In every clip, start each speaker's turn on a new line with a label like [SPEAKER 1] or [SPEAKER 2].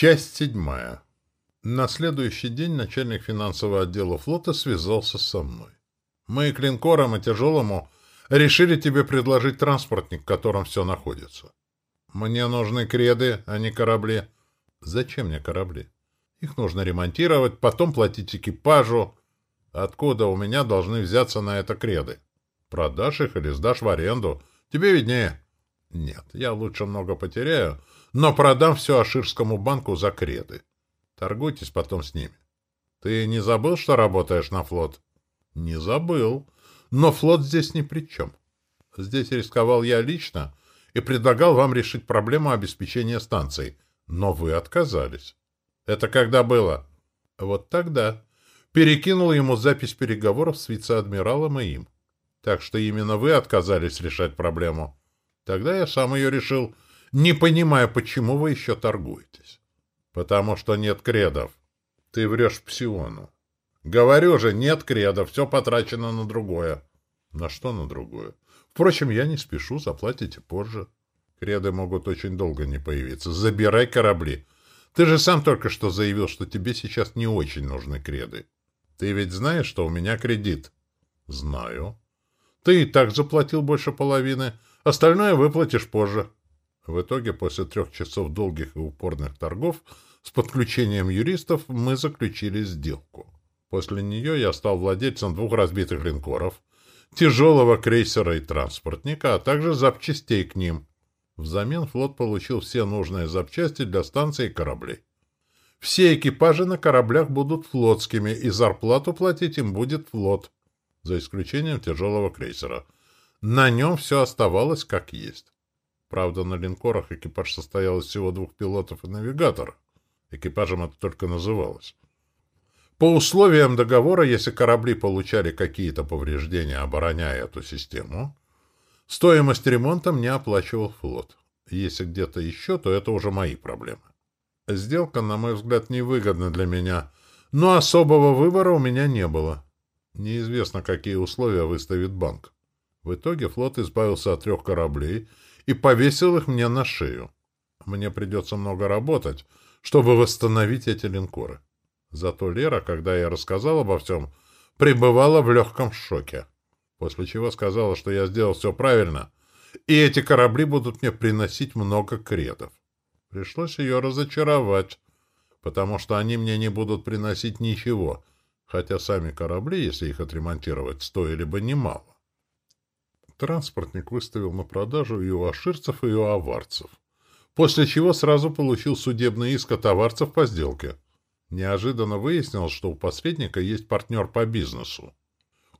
[SPEAKER 1] Часть седьмая. На следующий день начальник финансового отдела флота связался со мной. Мы к линкорам и тяжелому решили тебе предложить транспортник, в котором все находится. Мне нужны креды, а не корабли. Зачем мне корабли? Их нужно ремонтировать, потом платить экипажу. Откуда у меня должны взяться на это креды? Продашь их или сдашь в аренду? Тебе виднее. Нет, я лучше много потеряю, но продам все Аширскому банку за креды. Торгуйтесь потом с ними. Ты не забыл, что работаешь на флот? Не забыл. Но флот здесь ни при чем. Здесь рисковал я лично и предлагал вам решить проблему обеспечения станций, но вы отказались. Это когда было? Вот тогда. Перекинул ему запись переговоров с вице-адмиралом и им. Так что именно вы отказались решать проблему. Тогда я сам ее решил — не понимая, почему вы еще торгуетесь. Потому что нет кредов. Ты врешь Псиону. Говорю же, нет кредов, все потрачено на другое. На что на другое? Впрочем, я не спешу, заплатите позже. Креды могут очень долго не появиться. Забирай корабли. Ты же сам только что заявил, что тебе сейчас не очень нужны креды. Ты ведь знаешь, что у меня кредит? Знаю. Ты и так заплатил больше половины. Остальное выплатишь позже. В итоге, после трех часов долгих и упорных торгов с подключением юристов, мы заключили сделку. После нее я стал владельцем двух разбитых линкоров, тяжелого крейсера и транспортника, а также запчастей к ним. Взамен флот получил все нужные запчасти для станций и кораблей. Все экипажи на кораблях будут флотскими, и зарплату платить им будет флот, за исключением тяжелого крейсера. На нем все оставалось как есть. Правда, на линкорах экипаж состоял из всего двух пилотов и навигатора. Экипажем это только называлось. По условиям договора, если корабли получали какие-то повреждения, обороняя эту систему, стоимость ремонта мне оплачивал флот. Если где-то еще, то это уже мои проблемы. Сделка, на мой взгляд, невыгодна для меня, но особого выбора у меня не было. Неизвестно, какие условия выставит банк. В итоге флот избавился от трех кораблей — и повесил их мне на шею. Мне придется много работать, чтобы восстановить эти линкоры. Зато Лера, когда я рассказал обо всем, пребывала в легком шоке. После чего сказала, что я сделал все правильно, и эти корабли будут мне приносить много кредов. Пришлось ее разочаровать, потому что они мне не будут приносить ничего, хотя сами корабли, если их отремонтировать, стоили бы немало. Транспортник выставил на продажу и у аширцев, и у аварцев. После чего сразу получил судебный иск от аварцев по сделке. Неожиданно выяснилось, что у посредника есть партнер по бизнесу.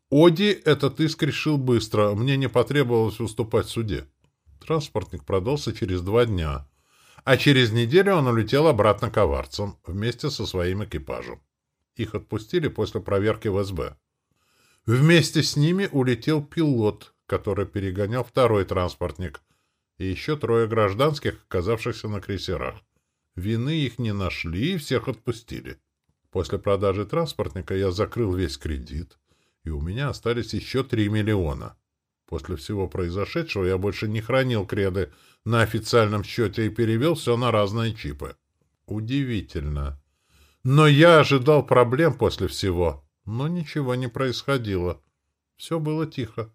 [SPEAKER 1] Оди этот иск решил быстро, мне не потребовалось выступать в суде. Транспортник продался через два дня, а через неделю он улетел обратно к аварцам вместе со своим экипажем. Их отпустили после проверки в СБ. Вместе с ними улетел пилот, который перегонял второй транспортник, и еще трое гражданских, оказавшихся на крейсерах. Вины их не нашли и всех отпустили. После продажи транспортника я закрыл весь кредит, и у меня остались еще три миллиона. После всего произошедшего я больше не хранил креды на официальном счете и перевел все на разные чипы. Удивительно. Но я ожидал проблем после всего, но ничего не происходило. Все было тихо.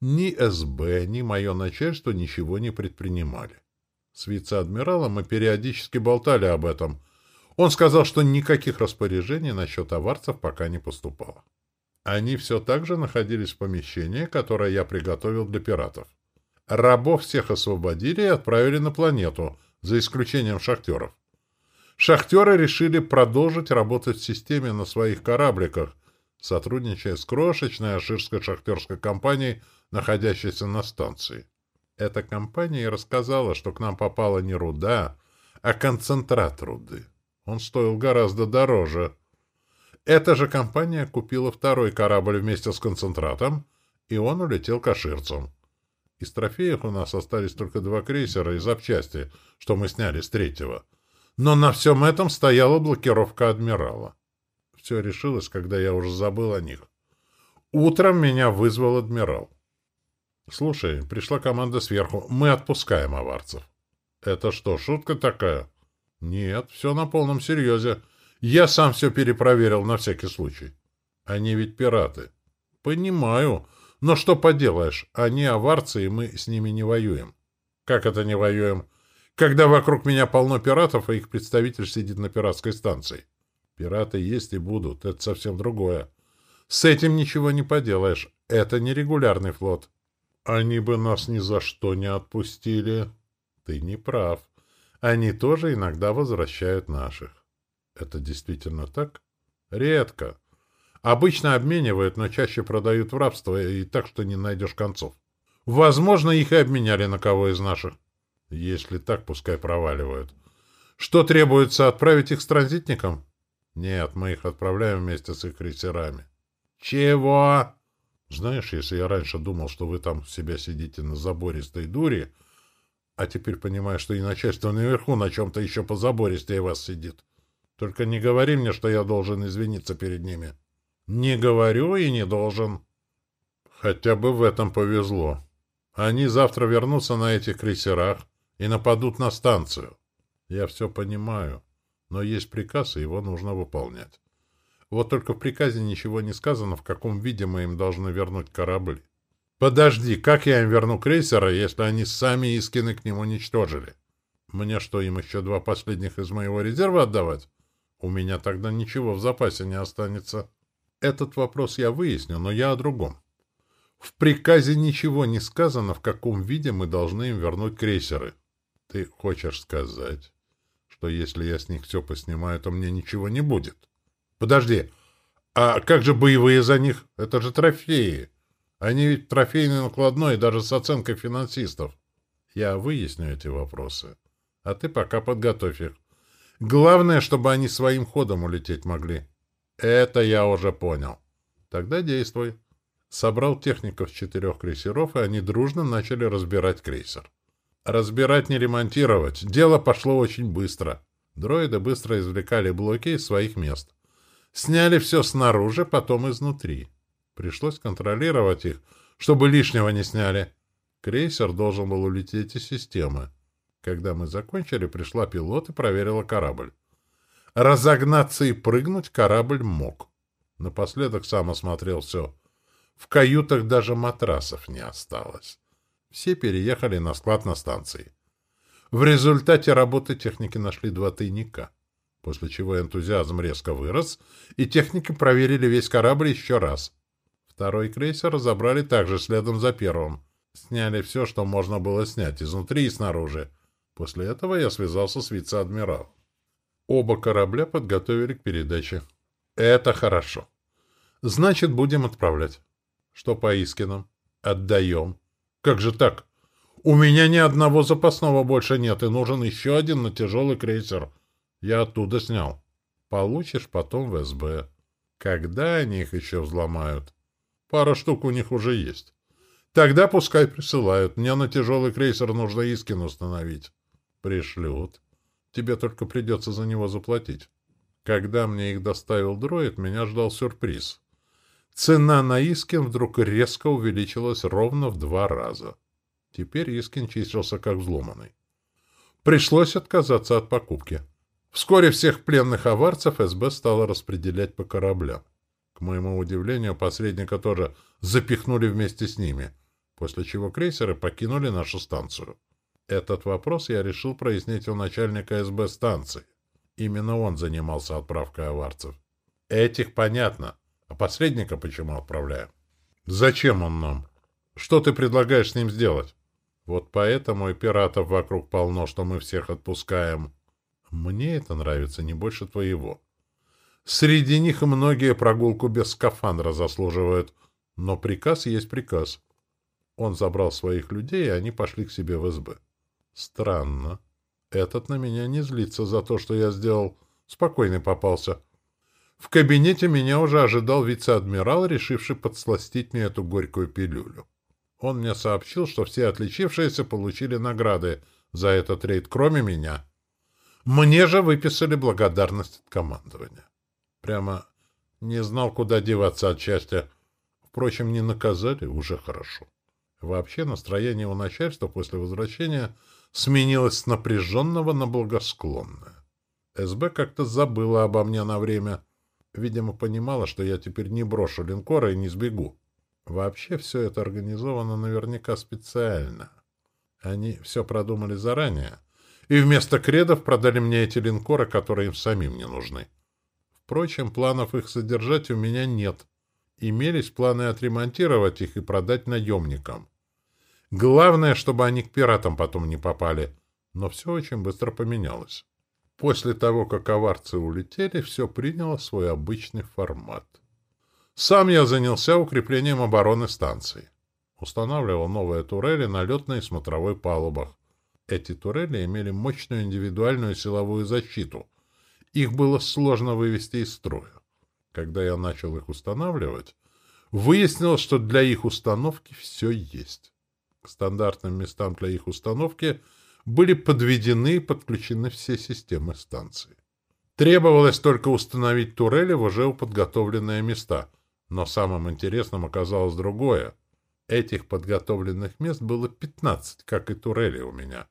[SPEAKER 1] Ни СБ, ни мое начальство ничего не предпринимали. С вице-адмиралом мы периодически болтали об этом. Он сказал, что никаких распоряжений насчет аварцев пока не поступало. Они все так же находились в помещении, которое я приготовил для пиратов. Рабов всех освободили и отправили на планету, за исключением шахтеров. Шахтеры решили продолжить работать в системе на своих корабликах, сотрудничая с крошечной аширской шахтерской компанией находящейся на станции. Эта компания рассказала, что к нам попала не руда, а концентрат руды. Он стоил гораздо дороже. Эта же компания купила второй корабль вместе с концентратом, и он улетел к аширцам. Из трофеев у нас остались только два крейсера и запчасти, что мы сняли с третьего. Но на всем этом стояла блокировка адмирала. Все решилось, когда я уже забыл о них. Утром меня вызвал адмирал. «Слушай, пришла команда сверху. Мы отпускаем аварцев». «Это что, шутка такая?» Нет, все на полном серьезе. Я сам все перепроверил на всякий случай. Они ведь пираты. Понимаю. Но что поделаешь, они аварцы, и мы с ними не воюем. Как это не воюем? Когда вокруг меня полно пиратов, а их представитель сидит на пиратской станции. Пираты есть и будут, это совсем другое. С этим ничего не поделаешь. Это не регулярный флот. Они бы нас ни за что не отпустили. Ты не прав. Они тоже иногда возвращают наших. Это действительно так? Редко. Обычно обменивают, но чаще продают в рабство, и так, что не найдешь концов. Возможно, их и обменяли на кого из наших. Если так, пускай проваливают. Что требуется, отправить их с транзитником? Нет, мы их отправляем вместе с их крейсерами. Чего? Знаешь, если я раньше думал, что вы там себя сидите на забористой дуре, а теперь понимаю, что и начальство наверху на чем-то еще по забористее вас сидит. Только не говори мне, что я должен извиниться перед ними. Не говорю и не должен. Хотя бы в этом повезло. Они завтра вернутся на этих крейсерах и нападут на станцию. Я все понимаю, но есть приказ, и его нужно выполнять. Вот только в приказе ничего не сказано, в каком виде мы им должны вернуть корабли. Подожди, как я им верну крейсера, если они сами Искины к ним уничтожили? Мне что, им еще два последних из моего резерва отдавать? У меня тогда ничего в запасе не останется. Этот вопрос я выясню, но я о другом. В приказе ничего не сказано, в каком виде мы должны им вернуть крейсеры. Ты хочешь сказать, что если я с них все поснимаю, то мне ничего не будет? Подожди, а как же боевые за них? Это же трофеи. Они ведь трофейный накладной даже с оценкой финансистов. Я выясню эти вопросы. А ты пока подготовь их. Главное, чтобы они своим ходом улететь могли. Это я уже понял. Тогда действуй. Собрал техников четырех крейсеров, и они дружно начали разбирать крейсер. Разбирать не ремонтировать. Дело пошло очень быстро. Дроиды быстро извлекали блоки из своих мест. Сняли все снаружи, потом изнутри. Пришлось контролировать их, чтобы лишнего не сняли. Крейсер должен был улететь из системы. Когда мы закончили, пришла пилот и проверила корабль. Разогнаться и прыгнуть корабль мог. Напоследок сам осмотрел все. В каютах даже матрасов не осталось. Все переехали на склад на станции. В результате работы техники нашли два тайника, после чего энтузиазм резко вырос, и техники проверили весь корабль еще раз. Второй крейсер разобрали также следом за первым. Сняли все, что можно было снять, изнутри и снаружи. После этого я связался с вице-адмиралом. Оба корабля подготовили к передаче. Это хорошо. Значит, будем отправлять. Что по Искинам? Отдаем. Как же так? У меня ни одного запасного больше нет, и нужен еще один на тяжелый крейсер. Я оттуда снял. Получишь потом в СБ. Когда они их еще взломают? Пара штук у них уже есть. Тогда пускай присылают. Мне на тяжелый крейсер нужно Искин установить. Пришлют. Тебе только придется за него заплатить. Когда мне их доставил дроид, меня ждал сюрприз. Цена на Искин вдруг резко увеличилась ровно в два раза. Теперь Искин числился как взломанный. Пришлось отказаться от покупки. Вскоре всех пленных аварцев СБ стало распределять по кораблям. К моему удивлению, посредника тоже запихнули вместе с ними, после чего крейсеры покинули нашу станцию. Этот вопрос я решил прояснить у начальника СБ станции. Именно он занимался отправкой аварцев. Этих понятно. А посредника почему отправляем? Зачем он нам? Что ты предлагаешь с ним сделать? Вот поэтому и пиратов вокруг полно, что мы всех отпускаем. Мне это нравится не больше твоего. Среди них многие прогулку без скафандра заслуживают. Но приказ есть приказ. Он забрал своих людей, и они пошли к себе в СБ. Странно. Этот на меня не злится за то, что я сделал. Спокойный попался. В кабинете меня уже ожидал вице-адмирал, решивший подсластить мне эту горькую пилюлю. Он мне сообщил, что все отличившиеся получили награды за этот рейд, кроме меня. Мне же выписали благодарность от командования. Прямо не знал, куда деваться от счастья. Впрочем, не наказали, уже хорошо. Вообще настроение у начальства после возвращения сменилось с напряженного на благосклонное. СБ как-то забыла обо мне на время. Видимо, понимала, что я теперь не брошу линкора и не сбегу. Вообще все это организовано наверняка специально. Они все продумали заранее, и вместо кредов продали мне эти линкоры, которые им самим не нужны. Впрочем, планов их содержать у меня нет. Имелись планы отремонтировать их и продать наемникам. Главное, чтобы они к пиратам потом не попали. Но все очень быстро поменялось. После того, как аварцы улетели, все приняло свой обычный формат. Сам я занялся укреплением обороны станции. Устанавливал новые турели на летной и смотровой палубах. Эти турели имели мощную индивидуальную силовую защиту. Их было сложно вывести из строя. Когда я начал их устанавливать, выяснилось, что для их установки все есть. К стандартным местам для их установки были подведены и подключены все системы станции. Требовалось только установить турели в уже подготовленные места, но самым интересным оказалось другое. Этих подготовленных мест было 15, как и турели у меня.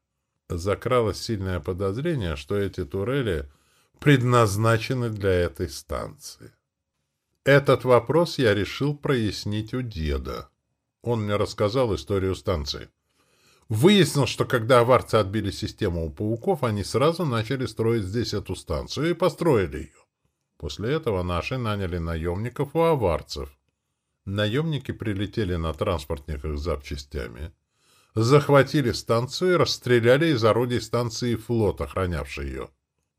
[SPEAKER 1] Закралось сильное подозрение, что эти турели предназначены для этой станции. Этот вопрос я решил прояснить у деда. Он мне рассказал историю станции. Выяснил, что когда аварцы отбили систему у пауков, они сразу начали строить здесь эту станцию и построили ее. После этого наши наняли наемников у аварцев. Наемники прилетели на транспортниках с запчастями, захватили станцию и расстреляли из орудий станции флот, охранявший ее.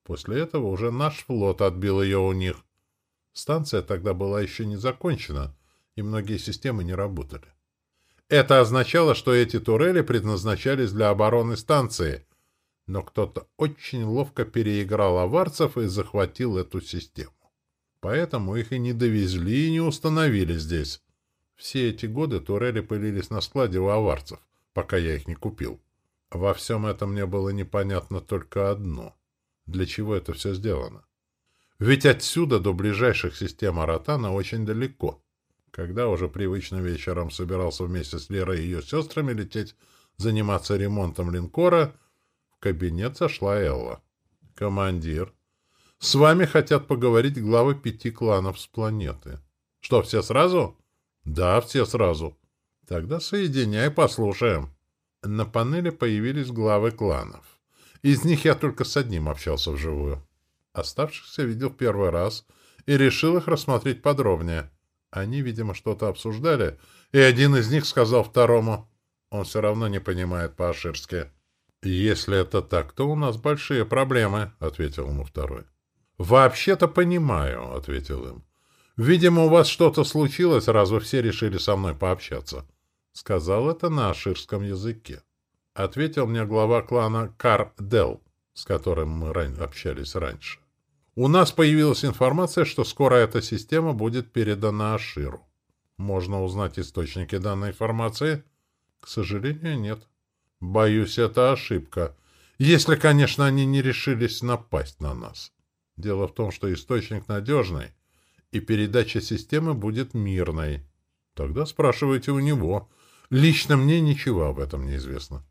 [SPEAKER 1] После этого уже наш флот отбил ее у них. Станция тогда была еще не закончена, и многие системы не работали. Это означало, что эти турели предназначались для обороны станции, но кто-то очень ловко переиграл аварцев и захватил эту систему. Поэтому их и не довезли, и не установили здесь. Все эти годы турели пылились на складе у аварцев, пока я их не купил. Во всем этом мне было непонятно только одно. Для чего это все сделано? Ведь отсюда до ближайших систем Аратана очень далеко. Когда уже привычно вечером собирался вместе с Лерой и ее сестрами лететь заниматься ремонтом линкора, в кабинет зашла Элла. «Командир, с вами хотят поговорить главы пяти кланов с планеты». «Что, все сразу?» «Да, все сразу». «Тогда соединяй, послушаем». На панели появились главы кланов. Из них я только с одним общался вживую. Оставшихся видел в первый раз и решил их рассмотреть подробнее. Они, видимо, что-то обсуждали, и один из них сказал второму. Он все равно не понимает по-аширски. «Если это так, то у нас большие проблемы», — ответил ему второй. «Вообще-то понимаю», — ответил им. «Видимо, у вас что-то случилось, раз вы все решили со мной пообщаться». Сказал это на аширском языке. Ответил мне глава клана Кар-Дел, с которым мы общались раньше. У нас появилась информация, что скоро эта система будет передана Аширу. Можно узнать источники данной информации? К сожалению, нет. Боюсь, это ошибка. Если, конечно, они не решились напасть на нас. Дело в том, что источник надежный, и передача системы будет мирной. Тогда спрашивайте у него. Лично мне ничего об этом не известно.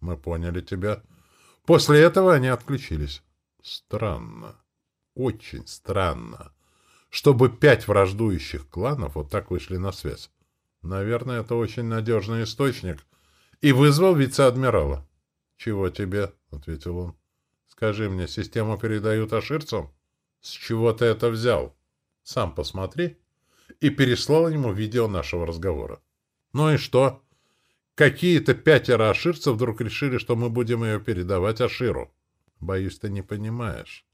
[SPEAKER 1] Мы поняли тебя. После этого они отключились. Странно. Очень странно, чтобы пять враждующих кланов вот так вышли на связь. Наверное, это очень надежный источник. И вызвал вице-адмирала. — Чего тебе? — ответил он. — Скажи мне, систему передают аширцам? — С чего ты это взял? — Сам посмотри. И переслал ему видео нашего разговора. — Ну и что? Какие-то пятеро аширцев вдруг решили, что мы будем ее передавать Аширу. Боюсь, ты не понимаешь.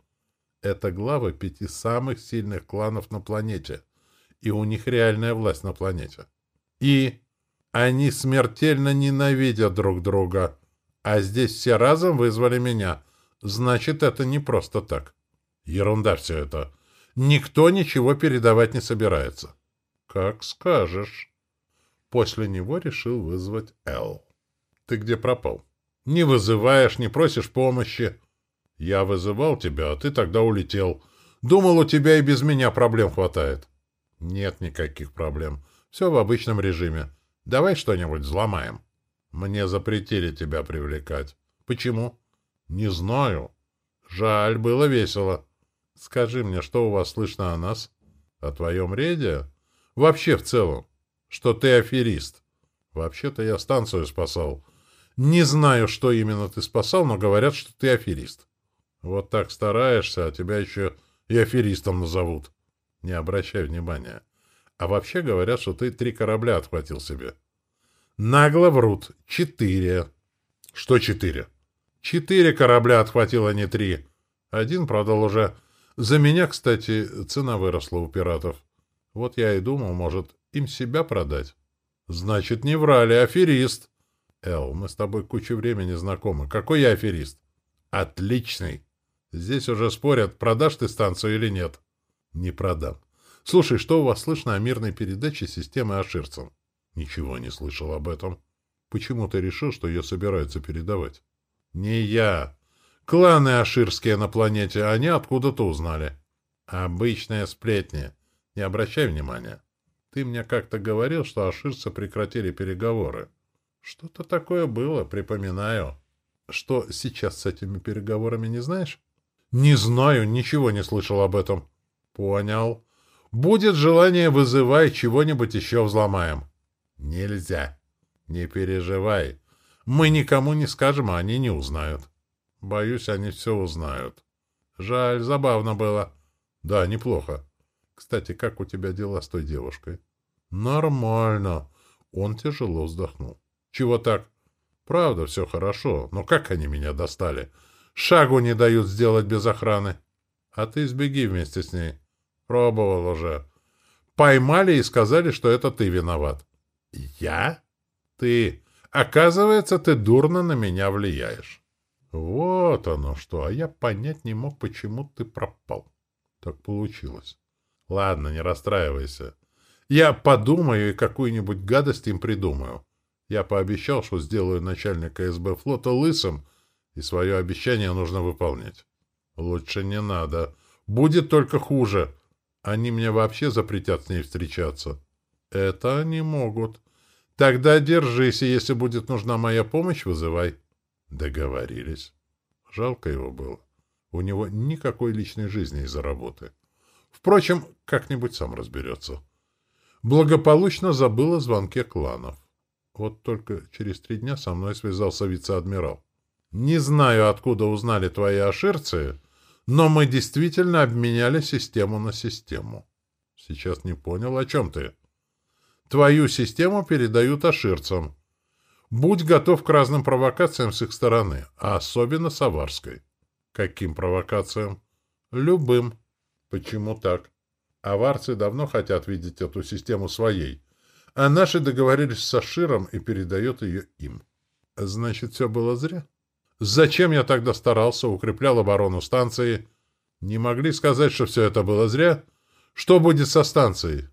[SPEAKER 1] Это главы пяти самых сильных кланов на планете, и у них реальная власть на планете. И они смертельно ненавидят друг друга, а здесь все разом вызвали меня. Значит, это не просто так. Ерунда все это. Никто ничего передавать не собирается. Как скажешь. После него решил вызвать Эл. Ты где пропал? Не вызываешь, не просишь помощи. Я вызывал тебя, а ты тогда улетел. Думал, у тебя и без меня проблем хватает. Нет никаких проблем. Все в обычном режиме. Давай что-нибудь взломаем. Мне запретили тебя привлекать. Почему? Не знаю. Жаль, было весело. Скажи мне, что у вас слышно о нас? О твоем рейде? Вообще в целом. Что ты аферист. Вообще-то я станцию спасал. Не знаю, что именно ты спасал, но говорят, что ты аферист. Вот так стараешься, а тебя еще и аферистом назовут. Не обращай внимания. А вообще говорят, что ты три корабля отхватил себе. Нагло врут. Четыре. Что четыре? Четыре корабля отхватил, а не три. Один продал уже. За меня, кстати, цена выросла у пиратов. Вот я и думал, может, им себя продать. Значит, не врали, аферист. Эл, мы с тобой кучу времени знакомы. Какой я аферист? Отличный. Здесь уже спорят, продашь ты станцию или нет. Не продам. Слушай, что у вас слышно о мирной передаче системы Аширцам? Ничего не слышал об этом. Почему ты решил, что ее собираются передавать? Не я. Кланы аширские на планете, они откуда-то узнали. Обычная сплетня. Не обращай внимания. Ты мне как-то говорил, что аширцы прекратили переговоры. Что-то такое было, припоминаю. Что сейчас с этими переговорами не знаешь? Не знаю, ничего не слышал об этом. Понял. Будет желание, вызывай, чего-нибудь еще взломаем. Нельзя. Не переживай. Мы никому не скажем, а они не узнают. Боюсь, они все узнают. Жаль, забавно было. Да, неплохо. Кстати, как у тебя дела с той девушкой? Нормально. Он тяжело вздохнул. Чего так? Правда, все хорошо. Но как они меня достали? Шагу не дают сделать без охраны. А ты сбеги вместе с ней. Пробовал уже. Поймали и сказали, что это ты виноват. Я? Ты. Оказывается, ты дурно на меня влияешь. Вот оно что, а я понять не мог, почему ты пропал. Так получилось. Ладно, не расстраивайся. Я подумаю и какую-нибудь гадость им придумаю. Я пообещал, что сделаю начальника СБ флота лысым, и свое обещание нужно выполнять. Лучше не надо. Будет только хуже. Они мне вообще запретят с ней встречаться. Это они могут. Тогда держись, и если будет нужна моя помощь, вызывай. Договорились. Жалко его было. У него никакой личной жизни из-за работы. Впрочем, как-нибудь сам разберется. Благополучно забыл о звонке кланов. Вот только через три дня со мной связался вице-адмирал. Не знаю, откуда узнали твои аширцы, но мы действительно обменяли систему на систему. Сейчас не понял, о чем ты. Твою систему передают аширцам. Будь готов к разным провокациям с их стороны, а особенно с аварской. Каким провокациям? Любым. Почему так? Аварцы давно хотят видеть эту систему своей, а наши договорились с Аширом и передают ее им. Значит, все было зря? Зачем я тогда старался, укреплял оборону станции? Не могли сказать, что все это было зря? Что будет со станцией?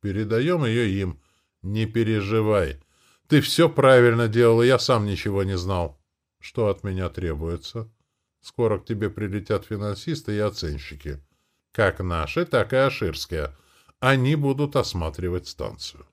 [SPEAKER 1] Передаем ее им. Не переживай. Ты все правильно делал, я сам ничего не знал. Что от меня требуется? Скоро к тебе прилетят финансисты и оценщики. Как наши, так и аширские. Они будут осматривать станцию.